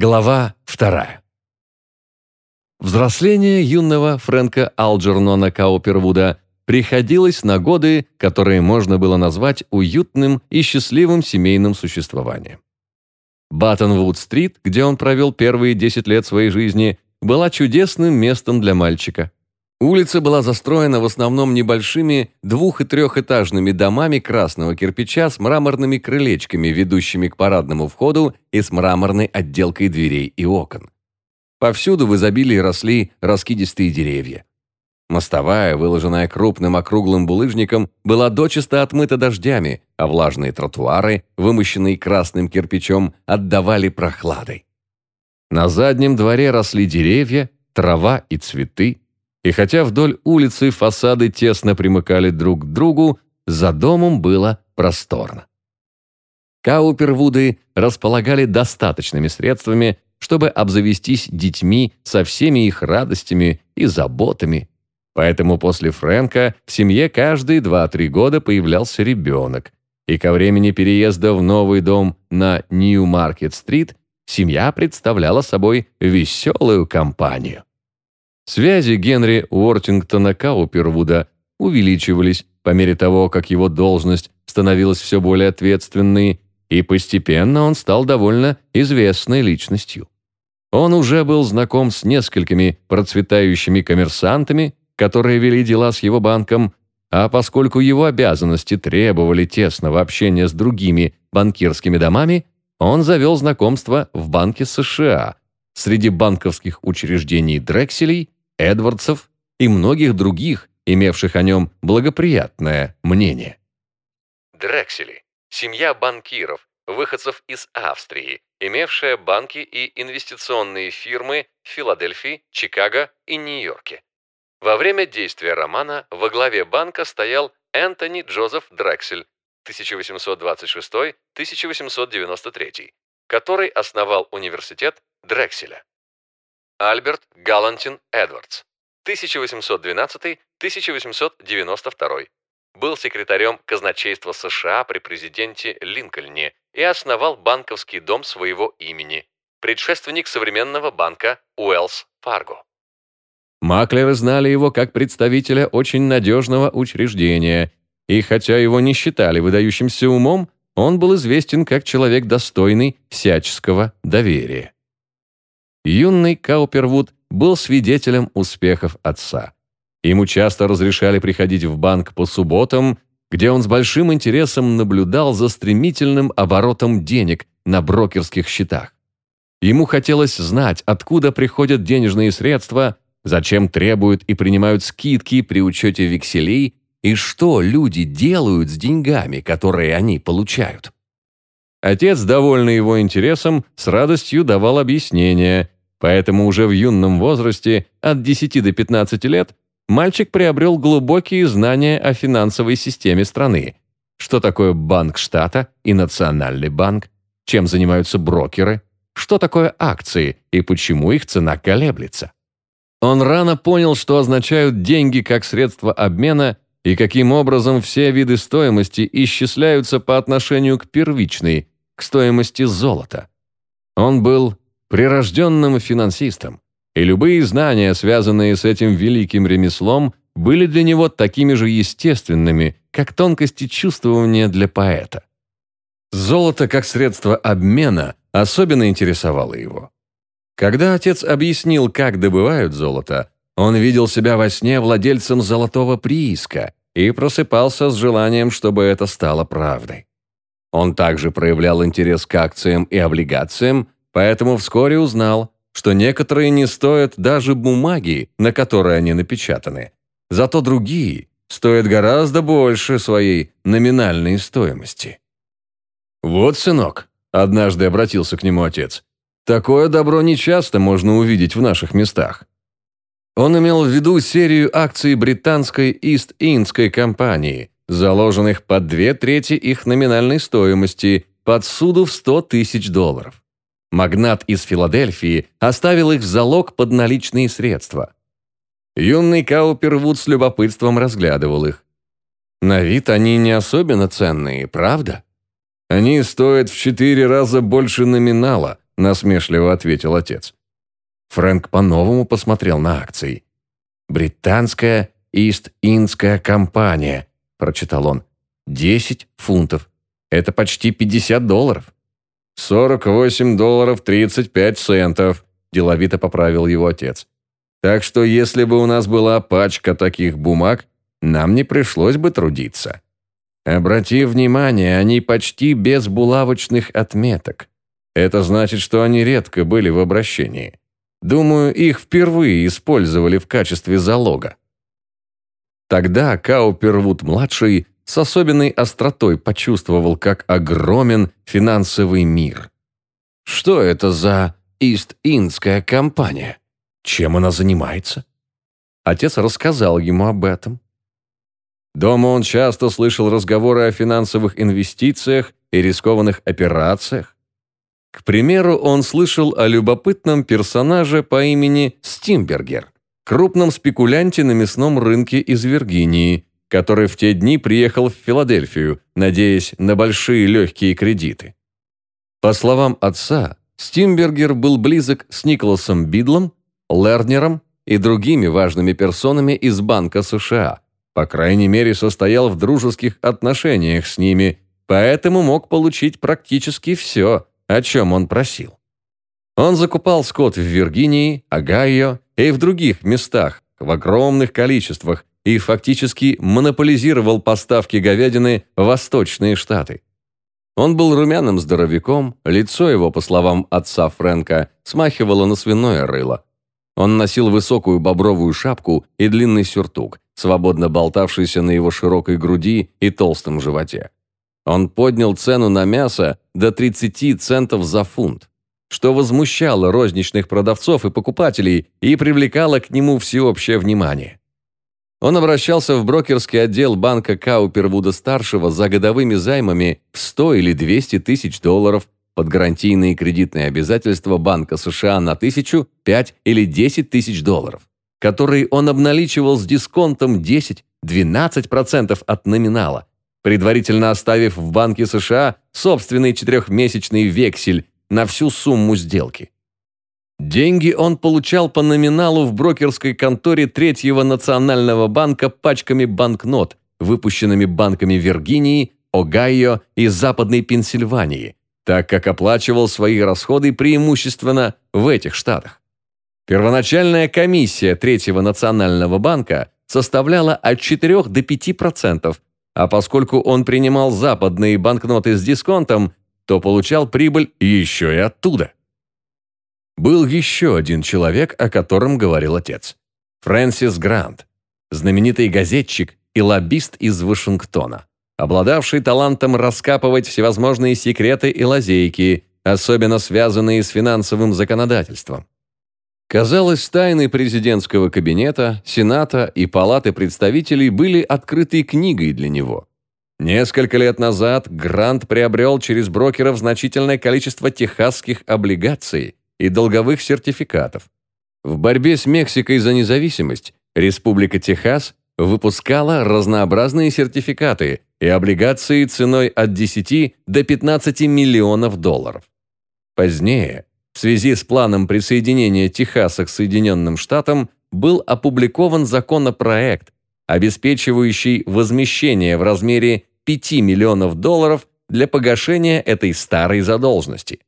Глава вторая. Взросление юного Фрэнка Алджернона Каупервуда приходилось на годы, которые можно было назвать уютным и счастливым семейным существованием. Баттонвуд-стрит, где он провел первые 10 лет своей жизни, была чудесным местом для мальчика. Улица была застроена в основном небольшими двух- и трехэтажными домами красного кирпича с мраморными крылечками, ведущими к парадному входу и с мраморной отделкой дверей и окон. Повсюду в изобилии росли раскидистые деревья. Мостовая, выложенная крупным округлым булыжником, была дочисто отмыта дождями, а влажные тротуары, вымощенные красным кирпичом, отдавали прохладой. На заднем дворе росли деревья, трава и цветы, и хотя вдоль улицы фасады тесно примыкали друг к другу, за домом было просторно. Каупервуды располагали достаточными средствами, чтобы обзавестись детьми со всеми их радостями и заботами. Поэтому после Фрэнка в семье каждые 2-3 года появлялся ребенок, и ко времени переезда в новый дом на Нью-Маркет-стрит семья представляла собой веселую компанию. Связи Генри Уортингтона Каупервуда увеличивались по мере того, как его должность становилась все более ответственной, и постепенно он стал довольно известной личностью. Он уже был знаком с несколькими процветающими коммерсантами, которые вели дела с его банком, а поскольку его обязанности требовали тесного общения с другими банкирскими домами, он завел знакомство в Банке США среди банковских учреждений Дрекселей Эдвардсов и многих других, имевших о нем благоприятное мнение. Дрексели – семья банкиров, выходцев из Австрии, имевшая банки и инвестиционные фирмы в Филадельфии, Чикаго и Нью-Йорке. Во время действия романа во главе банка стоял Энтони Джозеф Дрексель 1826-1893, который основал университет Дрекселя. Альберт Галантин Эдвардс, 1812-1892. Был секретарем казначейства США при президенте Линкольне и основал банковский дом своего имени, предшественник современного банка Уэллс Фарго. Маклеры знали его как представителя очень надежного учреждения, и хотя его не считали выдающимся умом, он был известен как человек достойный всяческого доверия юный Каупервуд был свидетелем успехов отца. Ему часто разрешали приходить в банк по субботам, где он с большим интересом наблюдал за стремительным оборотом денег на брокерских счетах. Ему хотелось знать, откуда приходят денежные средства, зачем требуют и принимают скидки при учете векселей и что люди делают с деньгами, которые они получают. Отец, довольный его интересом, с радостью давал объяснения, Поэтому уже в юном возрасте, от 10 до 15 лет, мальчик приобрел глубокие знания о финансовой системе страны. Что такое банк штата и национальный банк, чем занимаются брокеры, что такое акции и почему их цена колеблется. Он рано понял, что означают деньги как средство обмена и каким образом все виды стоимости исчисляются по отношению к первичной, к стоимости золота. Он был прирожденным финансистом, и любые знания, связанные с этим великим ремеслом, были для него такими же естественными, как тонкости чувствования для поэта. Золото как средство обмена особенно интересовало его. Когда отец объяснил, как добывают золото, он видел себя во сне владельцем золотого прииска и просыпался с желанием, чтобы это стало правдой. Он также проявлял интерес к акциям и облигациям, Поэтому вскоре узнал, что некоторые не стоят даже бумаги, на которой они напечатаны. Зато другие стоят гораздо больше своей номинальной стоимости. «Вот, сынок», — однажды обратился к нему отец, «такое добро нечасто можно увидеть в наших местах». Он имел в виду серию акций британской Ист-Индской компании, заложенных под две трети их номинальной стоимости под суду в 100 тысяч долларов. Магнат из Филадельфии оставил их в залог под наличные средства. Юный Каупервуд с любопытством разглядывал их. На вид они не особенно ценные, правда? Они стоят в четыре раза больше номинала, насмешливо ответил отец. Фрэнк по-новому посмотрел на акции. «Британская Ист-Индская компания», – прочитал он. «Десять фунтов. Это почти пятьдесят долларов». «Сорок восемь долларов тридцать пять центов», – деловито поправил его отец. «Так что если бы у нас была пачка таких бумаг, нам не пришлось бы трудиться». Обрати внимание, они почти без булавочных отметок. Это значит, что они редко были в обращении. Думаю, их впервые использовали в качестве залога. Тогда Каупервуд-младший с особенной остротой почувствовал, как огромен финансовый мир. Что это за Ист-Индская компания? Чем она занимается? Отец рассказал ему об этом. Дома он часто слышал разговоры о финансовых инвестициях и рискованных операциях. К примеру, он слышал о любопытном персонаже по имени Стимбергер, крупном спекулянте на мясном рынке из Виргинии, который в те дни приехал в Филадельфию, надеясь на большие легкие кредиты. По словам отца, Стимбергер был близок с Николасом Бидлом, Лернером и другими важными персонами из Банка США – по крайней мере, состоял в дружеских отношениях с ними, поэтому мог получить практически все, о чем он просил. Он закупал скот в Виргинии, Огайо и в других местах в огромных количествах и фактически монополизировал поставки говядины в восточные штаты. Он был румяным здоровяком, лицо его, по словам отца Фрэнка, смахивало на свиное рыло. Он носил высокую бобровую шапку и длинный сюртук, свободно болтавшийся на его широкой груди и толстом животе. Он поднял цену на мясо до 30 центов за фунт, что возмущало розничных продавцов и покупателей и привлекало к нему всеобщее внимание. Он обращался в брокерский отдел банка Каупервуда-старшего за годовыми займами в 100 или 200 тысяч долларов под гарантийные кредитные обязательства Банка США на тысячу, 5 или 10 тысяч долларов который он обналичивал с дисконтом 10-12% от номинала, предварительно оставив в Банке США собственный четырехмесячный вексель на всю сумму сделки. Деньги он получал по номиналу в брокерской конторе Третьего национального банка пачками банкнот, выпущенными банками Виргинии, Огайо и Западной Пенсильвании, так как оплачивал свои расходы преимущественно в этих штатах. Первоначальная комиссия Третьего национального банка составляла от 4 до 5%, а поскольку он принимал западные банкноты с дисконтом, то получал прибыль еще и оттуда. Был еще один человек, о котором говорил отец. Фрэнсис Грант, знаменитый газетчик и лоббист из Вашингтона, обладавший талантом раскапывать всевозможные секреты и лазейки, особенно связанные с финансовым законодательством. Казалось, тайны президентского кабинета, Сената и Палаты представителей были открытой книгой для него. Несколько лет назад Грант приобрел через брокеров значительное количество техасских облигаций и долговых сертификатов. В борьбе с Мексикой за независимость Республика Техас выпускала разнообразные сертификаты и облигации ценой от 10 до 15 миллионов долларов. Позднее в связи с планом присоединения Техаса к Соединенным Штатам был опубликован законопроект, обеспечивающий возмещение в размере 5 миллионов долларов для погашения этой старой задолженности.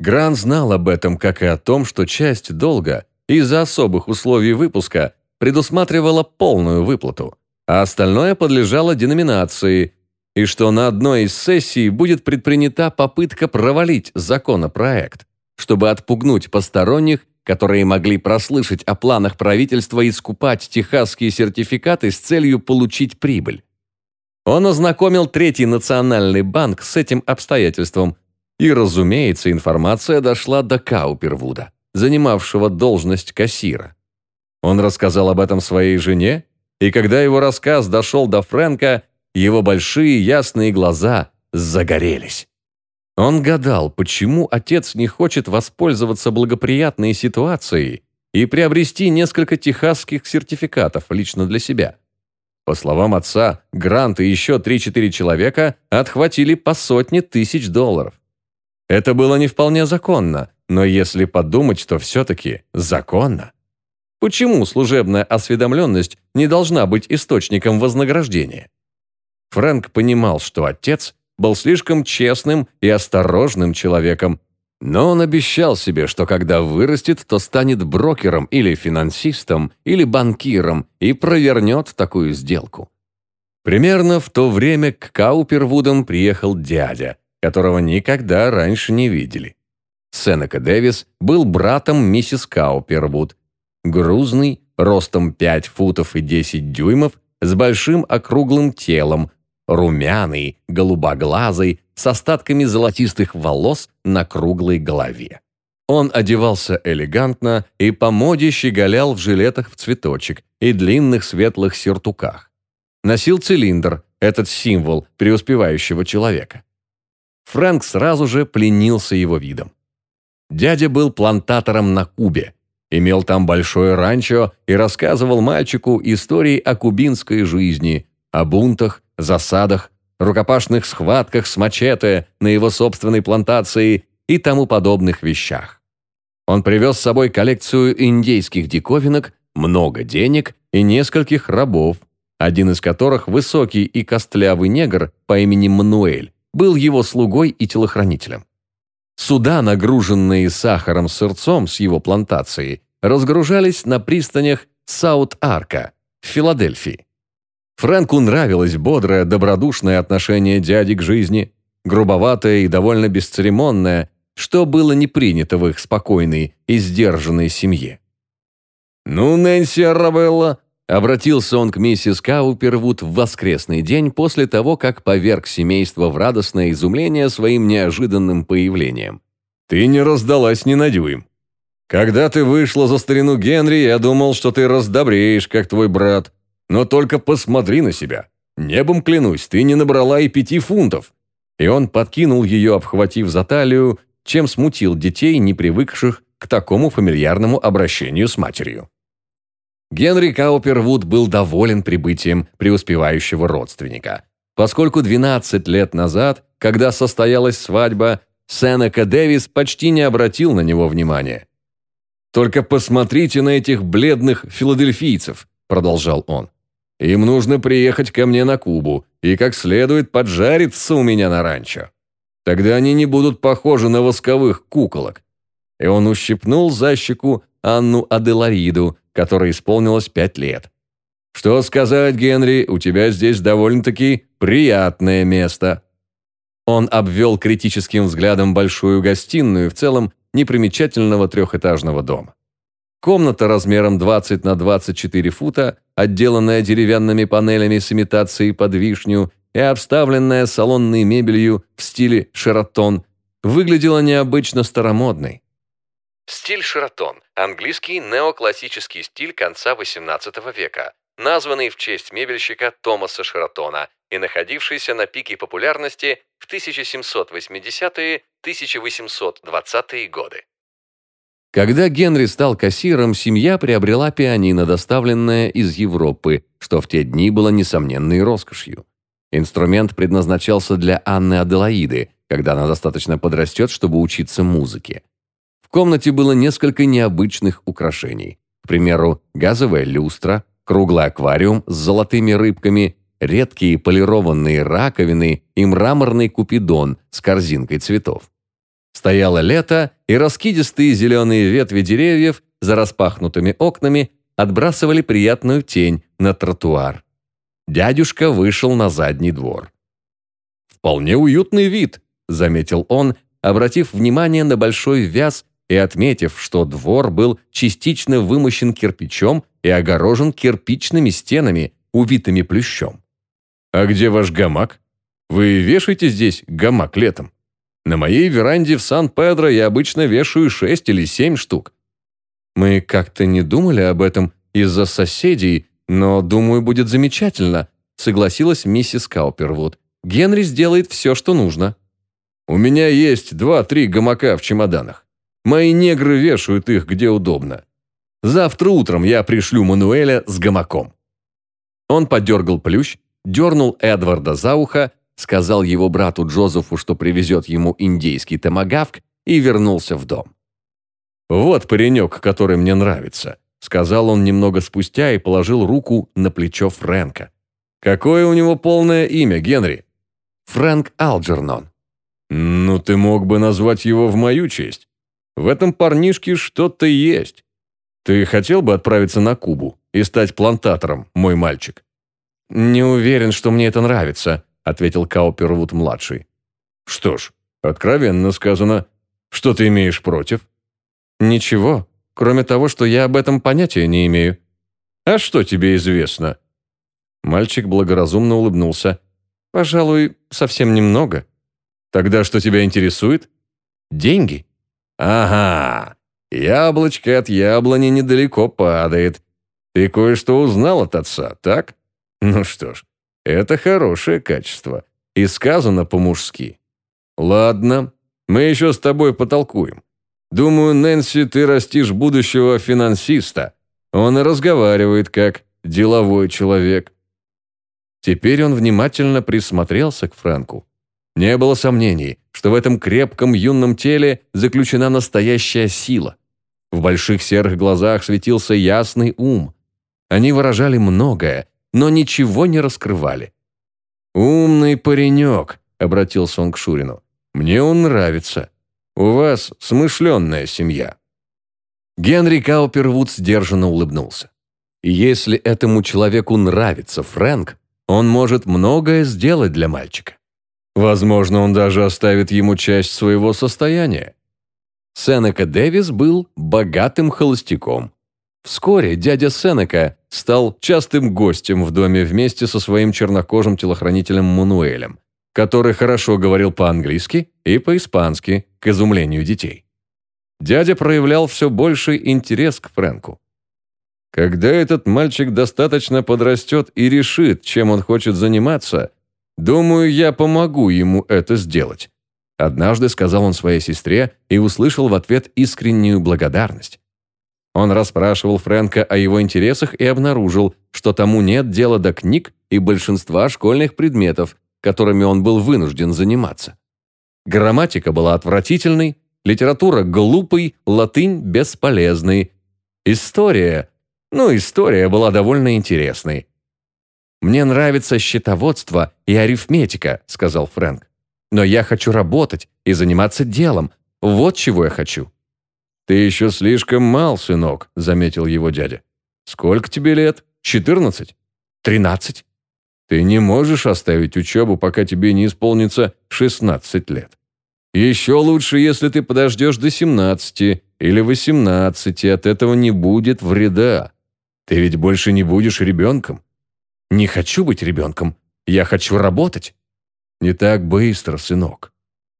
Грант знал об этом, как и о том, что часть долга из-за особых условий выпуска предусматривала полную выплату, а остальное подлежало деноминации, и что на одной из сессий будет предпринята попытка провалить законопроект чтобы отпугнуть посторонних, которые могли прослышать о планах правительства искупать техасские сертификаты с целью получить прибыль. Он ознакомил Третий национальный банк с этим обстоятельством, и, разумеется, информация дошла до Каупервуда, занимавшего должность кассира. Он рассказал об этом своей жене, и когда его рассказ дошел до Фрэнка, его большие ясные глаза загорелись. Он гадал, почему отец не хочет воспользоваться благоприятной ситуацией и приобрести несколько техасских сертификатов лично для себя. По словам отца, Грант и еще 3-4 человека отхватили по сотне тысяч долларов. Это было не вполне законно, но если подумать, то все-таки законно. Почему служебная осведомленность не должна быть источником вознаграждения? Фрэнк понимал, что отец был слишком честным и осторожным человеком, но он обещал себе, что когда вырастет, то станет брокером или финансистом или банкиром и провернет такую сделку. Примерно в то время к Каупервудам приехал дядя, которого никогда раньше не видели. Сенека Дэвис был братом миссис Каупервуд, грузный, ростом 5 футов и 10 дюймов, с большим округлым телом, румяный, голубоглазый, с остатками золотистых волос на круглой голове. Он одевался элегантно и по моде щеголял в жилетах в цветочек и длинных светлых сюртуках носил цилиндр, этот символ преуспевающего человека. Фрэнк сразу же пленился его видом. Дядя был плантатором на Кубе, имел там большое ранчо и рассказывал мальчику истории о кубинской жизни, о бунтах, засадах, рукопашных схватках с мачете на его собственной плантации и тому подобных вещах. Он привез с собой коллекцию индейских диковинок, много денег и нескольких рабов, один из которых, высокий и костлявый негр по имени Мануэль, был его слугой и телохранителем. Суда, нагруженные сахаром сырцом с его плантации, разгружались на пристанях Саут-Арка в Филадельфии. Фрэнку нравилось бодрое, добродушное отношение дяди к жизни, грубоватое и довольно бесцеремонное, что было не принято в их спокойной и сдержанной семье. «Ну, Нэнси Арабелла, Обратился он к миссис Каупервуд в воскресный день после того, как поверг семейство в радостное изумление своим неожиданным появлением. «Ты не раздалась ни на дюйм. Когда ты вышла за старину Генри, я думал, что ты раздобреешь, как твой брат. Но только посмотри на себя. Небом клянусь, ты не набрала и пяти фунтов». И он подкинул ее, обхватив за талию, чем смутил детей, не привыкших к такому фамильярному обращению с матерью. Генри Каупервуд был доволен прибытием преуспевающего родственника, поскольку 12 лет назад, когда состоялась свадьба, Сенека Дэвис почти не обратил на него внимания. «Только посмотрите на этих бледных филадельфийцев», – продолжал он. «Им нужно приехать ко мне на Кубу и как следует поджариться у меня на ранчо. Тогда они не будут похожи на восковых куколок». И он ущипнул за щеку Анну Аделариду, которой исполнилось пять лет. «Что сказать, Генри, у тебя здесь довольно-таки приятное место». Он обвел критическим взглядом большую гостиную в целом непримечательного трехэтажного дома. Комната размером 20 на 24 фута, отделанная деревянными панелями с имитацией под вишню и обставленная салонной мебелью в стиле «Шератон», выглядела необычно старомодной. Стиль Шератон – английский неоклассический стиль конца XVIII века, названный в честь мебельщика Томаса Шератона и находившийся на пике популярности в 1780-1820-е годы. Когда Генри стал кассиром, семья приобрела пианино, доставленное из Европы, что в те дни было несомненной роскошью. Инструмент предназначался для Анны Аделаиды, когда она достаточно подрастет, чтобы учиться музыке. В комнате было несколько необычных украшений. К примеру, газовая люстра, круглый аквариум с золотыми рыбками, редкие полированные раковины и мраморный купидон с корзинкой цветов. Стояло лето, и раскидистые зеленые ветви деревьев за распахнутыми окнами отбрасывали приятную тень на тротуар. Дядюшка вышел на задний двор. «Вполне уютный вид», — заметил он, обратив внимание на большой вяз и отметив, что двор был частично вымощен кирпичом и огорожен кирпичными стенами, увитыми плющом. «А где ваш гамак? Вы вешаете здесь гамак летом? На моей веранде в Сан-Педро я обычно вешаю шесть или семь штук». «Мы как-то не думали об этом из-за соседей, но, думаю, будет замечательно», согласилась миссис Каупервуд. «Генри сделает все, что нужно». «У меня есть два-три гамака в чемоданах. Мои негры вешают их где удобно. Завтра утром я пришлю Мануэля с гамаком». Он подергал плющ, дернул Эдварда за ухо, сказал его брату Джозефу, что привезет ему индейский томагавк, и вернулся в дом. Вот паренек, который мне нравится», — сказал он немного спустя и положил руку на плечо Фрэнка. «Какое у него полное имя, Генри?» «Фрэнк Алджернон». «Ну, ты мог бы назвать его в мою честь. В этом парнишке что-то есть. Ты хотел бы отправиться на Кубу и стать плантатором, мой мальчик?» «Не уверен, что мне это нравится», — ответил Каупервуд-младший. «Что ж, откровенно сказано. Что ты имеешь против?» «Ничего, кроме того, что я об этом понятия не имею». «А что тебе известно?» Мальчик благоразумно улыбнулся. «Пожалуй, совсем немного». «Тогда что тебя интересует?» «Деньги». «Ага, яблочко от яблони недалеко падает. Ты кое-что узнал от отца, так? Ну что ж, это хорошее качество. И сказано по-мужски. Ладно, мы еще с тобой потолкуем. Думаю, Нэнси, ты растишь будущего финансиста. Он и разговаривает как деловой человек. Теперь он внимательно присмотрелся к Фрэнку. Не было сомнений, что в этом крепком юном теле заключена настоящая сила. В больших серых глазах светился ясный ум. Они выражали многое, но ничего не раскрывали. «Умный паренек», — обратился он к Шурину. «Мне он нравится. У вас смышленная семья». Генри Каупервуд сдержанно улыбнулся. «Если этому человеку нравится Фрэнк, он может многое сделать для мальчика. Возможно, он даже оставит ему часть своего состояния. Сенека Дэвис был богатым холостяком. Вскоре дядя Сенека стал частым гостем в доме вместе со своим чернокожим телохранителем Мануэлем, который хорошо говорил по-английски и по-испански, к изумлению детей. Дядя проявлял все больший интерес к Фрэнку. Когда этот мальчик достаточно подрастет и решит, чем он хочет заниматься, думаю, я помогу ему это сделать. Однажды сказал он своей сестре и услышал в ответ искреннюю благодарность. Он расспрашивал Фрэнка о его интересах и обнаружил, что тому нет дела до книг и большинства школьных предметов, которыми он был вынужден заниматься. Грамматика была отвратительной, литература глупой, латынь бесполезной. История, ну, история была довольно интересной. «Мне нравится счетоводство и арифметика», — сказал Фрэнк. «Но я хочу работать и заниматься делом. Вот чего я хочу». «Ты еще слишком мал, сынок», — заметил его дядя. «Сколько тебе лет? Четырнадцать?» «Тринадцать». «Ты не можешь оставить учебу, пока тебе не исполнится шестнадцать лет. Еще лучше, если ты подождешь до семнадцати или восемнадцати, от этого не будет вреда. Ты ведь больше не будешь ребенком». «Не хочу быть ребенком. Я хочу работать». «Не так быстро, сынок.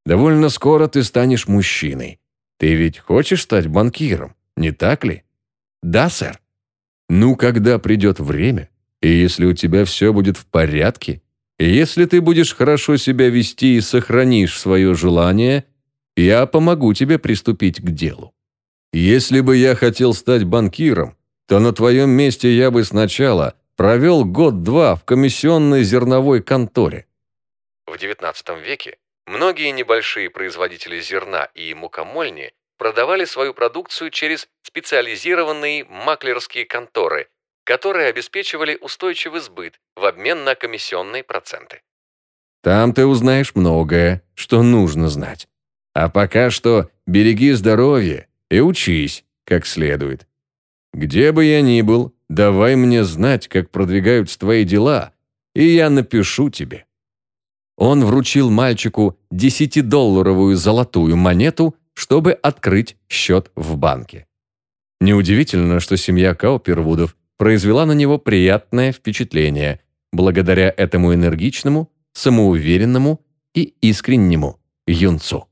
Довольно скоро ты станешь мужчиной. Ты ведь хочешь стать банкиром, не так ли? Да, сэр. Ну, когда придет время, и если у тебя все будет в порядке, и если ты будешь хорошо себя вести и сохранишь свое желание, я помогу тебе приступить к делу. Если бы я хотел стать банкиром, то на твоем месте я бы сначала провел год-два в комиссионной зерновой конторе. В XIX веке Многие небольшие производители зерна и мукомольни продавали свою продукцию через специализированные маклерские конторы, которые обеспечивали устойчивый сбыт в обмен на комиссионные проценты. Там ты узнаешь многое, что нужно знать. А пока что береги здоровье и учись как следует. Где бы я ни был, давай мне знать, как продвигаются твои дела, и я напишу тебе. Он вручил мальчику десятидолларовую золотую монету, чтобы открыть счет в банке. Неудивительно, что семья Каупервудов произвела на него приятное впечатление благодаря этому энергичному, самоуверенному и искреннему юнцу.